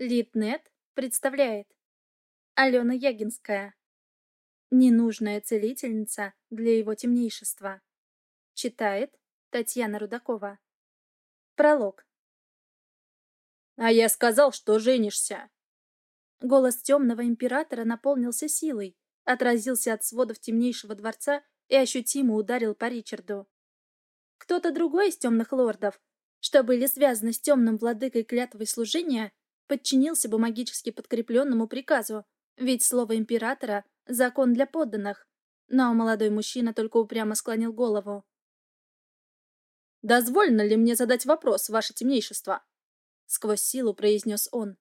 Литнет представляет. Алена Ягинская. Ненужная целительница для его темнейшества. Читает Татьяна Рудакова. Пролог. «А я сказал, что женишься!» Голос темного императора наполнился силой, отразился от сводов темнейшего дворца и ощутимо ударил по Ричарду. Кто-то другой из темных лордов, что были связаны с темным владыкой клятвой служения, подчинился бы магически подкрепленному приказу, ведь слово императора — закон для подданных. Но молодой мужчина только упрямо склонил голову. «Дозволено ли мне задать вопрос, ваше темнейшество?» Сквозь силу произнес он.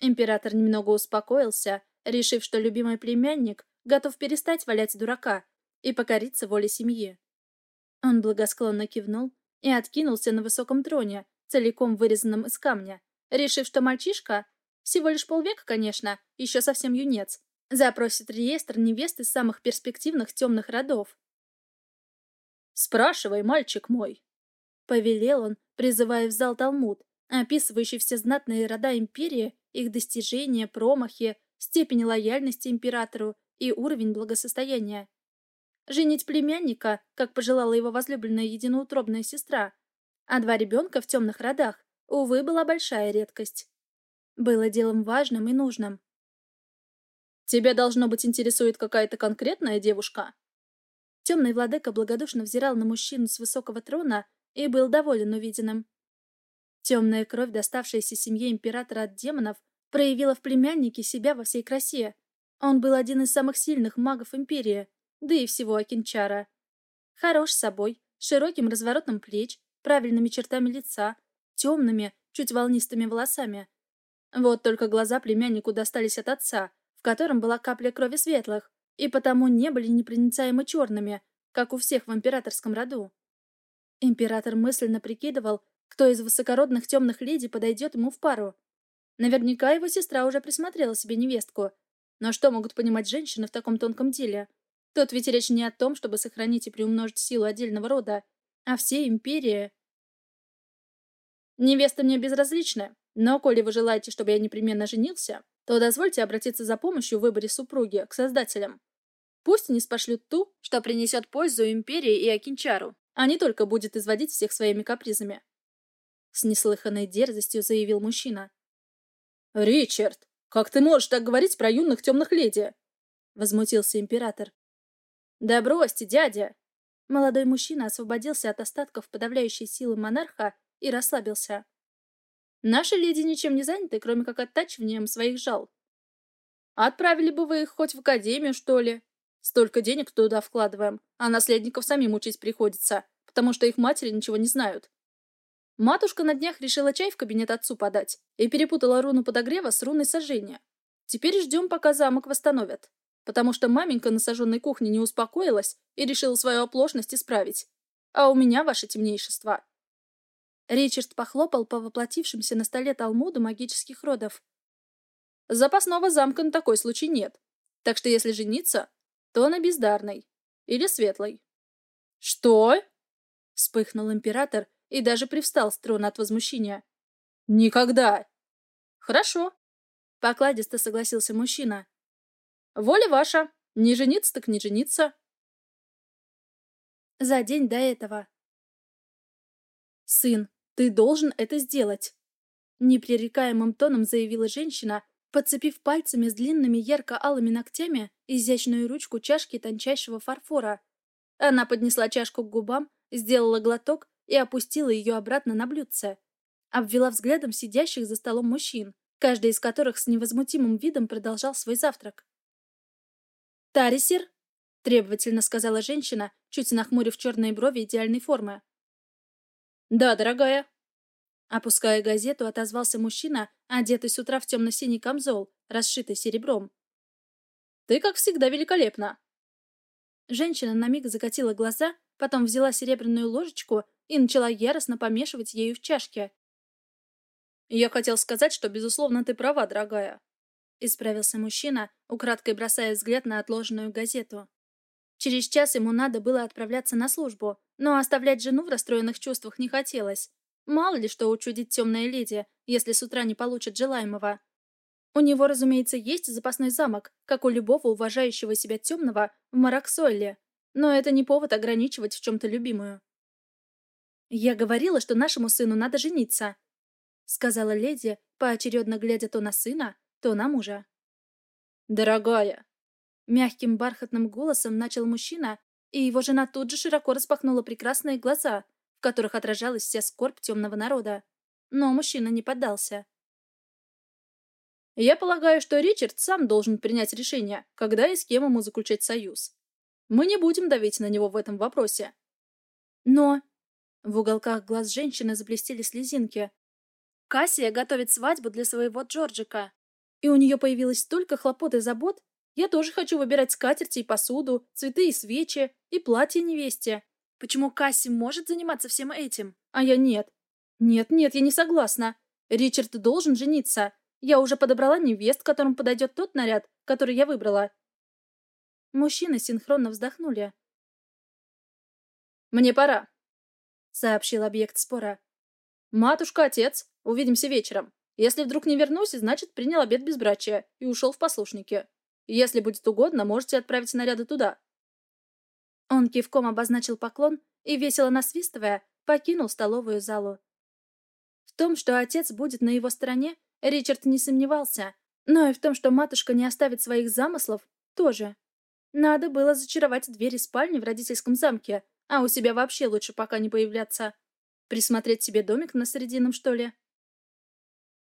Император немного успокоился, решив, что любимый племянник готов перестать валять дурака и покориться воле семьи. Он благосклонно кивнул и откинулся на высоком троне, целиком вырезанном из камня, решив, что мальчишка, всего лишь полвека, конечно, еще совсем юнец, запросит реестр невест из самых перспективных темных родов. «Спрашивай, мальчик мой!» — повелел он, призывая в зал Талмуд, описывающий все знатные рода империи, их достижения, промахи, степень лояльности императору и уровень благосостояния. Женить племянника, как пожелала его возлюбленная единоутробная сестра, а два ребенка в темных родах, увы, была большая редкость. Было делом важным и нужным. «Тебя, должно быть, интересует какая-то конкретная девушка?» Темный владыка благодушно взирал на мужчину с высокого трона и был доволен увиденным. Темная кровь, доставшаяся семье императора от демонов, проявила в племяннике себя во всей красе. Он был один из самых сильных магов империи, да и всего Акинчара. Хорош собой, широким разворотом плеч, правильными чертами лица, темными, чуть волнистыми волосами. Вот только глаза племяннику достались от отца, в котором была капля крови светлых, и потому не были непроницаемо черными, как у всех в императорском роду. Император мысленно прикидывал, кто из высокородных темных леди подойдет ему в пару. Наверняка его сестра уже присмотрела себе невестку. Но что могут понимать женщины в таком тонком деле? Тут ведь речь не о том, чтобы сохранить и приумножить силу отдельного рода, а всей империи. Невеста мне безразлична, но коли вы желаете, чтобы я непременно женился, то дозвольте обратиться за помощью в выборе супруги к создателям. Пусть они спошлют ту, что принесет пользу империи и Акинчару, а не только будет изводить всех своими капризами. С неслыханной дерзостью заявил мужчина. «Ричард, как ты можешь так говорить про юных темных леди?» Возмутился император. «Да бросьте, дядя!» Молодой мужчина освободился от остатков подавляющей силы монарха и расслабился. «Наши леди ничем не заняты, кроме как оттачиванием своих жал. Отправили бы вы их хоть в академию, что ли? Столько денег туда вкладываем, а наследников самим учить приходится, потому что их матери ничего не знают. Матушка на днях решила чай в кабинет отцу подать и перепутала руну подогрева с руной сожжения. Теперь ждем, пока замок восстановят потому что маменька на сожженной кухне не успокоилась и решила свою оплошность исправить. А у меня ваше темнейшество. Ричард похлопал по воплотившимся на столе Талмуду магических родов. Запасного замка на такой случай нет. Так что если жениться, то на бездарной. Или светлой. «Что?» — вспыхнул император и даже привстал с трона от возмущения. «Никогда!» «Хорошо», — покладисто согласился мужчина. Воля ваша. Не жениться так не жениться. За день до этого. «Сын, ты должен это сделать!» Непререкаемым тоном заявила женщина, подцепив пальцами с длинными ярко-алыми ногтями изящную ручку чашки тончайшего фарфора. Она поднесла чашку к губам, сделала глоток и опустила ее обратно на блюдце. Обвела взглядом сидящих за столом мужчин, каждый из которых с невозмутимым видом продолжал свой завтрак. «Тарисер?» — требовательно сказала женщина, чуть нахмурив черные брови идеальной формы. «Да, дорогая». Опуская газету, отозвался мужчина, одетый с утра в темно-синий камзол, расшитый серебром. «Ты, как всегда, великолепна!» Женщина на миг закатила глаза, потом взяла серебряную ложечку и начала яростно помешивать ею в чашке. «Я хотел сказать, что, безусловно, ты права, дорогая. — исправился мужчина, украдкой бросая взгляд на отложенную газету. Через час ему надо было отправляться на службу, но оставлять жену в расстроенных чувствах не хотелось. Мало ли что учудит темная леди, если с утра не получит желаемого. У него, разумеется, есть запасной замок, как у любого уважающего себя темного в Мараксойле. Но это не повод ограничивать в чем-то любимую. «Я говорила, что нашему сыну надо жениться», — сказала леди, поочередно глядя то на сына, то на мужа. «Дорогая!» Мягким бархатным голосом начал мужчина, и его жена тут же широко распахнула прекрасные глаза, в которых отражалась вся скорбь темного народа. Но мужчина не поддался. «Я полагаю, что Ричард сам должен принять решение, когда и с кем ему заключать союз. Мы не будем давить на него в этом вопросе». «Но...» В уголках глаз женщины заблестели слезинки. «Кассия готовит свадьбу для своего Джорджика, и у нее появилось столько хлопот и забот, я тоже хочу выбирать скатерти и посуду, цветы и свечи, и платье невесте. Почему Касси может заниматься всем этим, а я нет? Нет-нет, я не согласна. Ричард должен жениться. Я уже подобрала невест, которым подойдет тот наряд, который я выбрала. Мужчины синхронно вздохнули. «Мне пора», — сообщил объект спора. «Матушка, отец, увидимся вечером. Если вдруг не вернусь, значит, принял обед безбрачия и ушел в послушники. Если будет угодно, можете отправить наряды туда». Он кивком обозначил поклон и, весело насвистывая, покинул столовую залу. В том, что отец будет на его стороне, Ричард не сомневался, но и в том, что матушка не оставит своих замыслов, тоже. Надо было зачаровать двери спальни в родительском замке, а у себя вообще лучше пока не появляться. Присмотреть себе домик на Средином, что ли?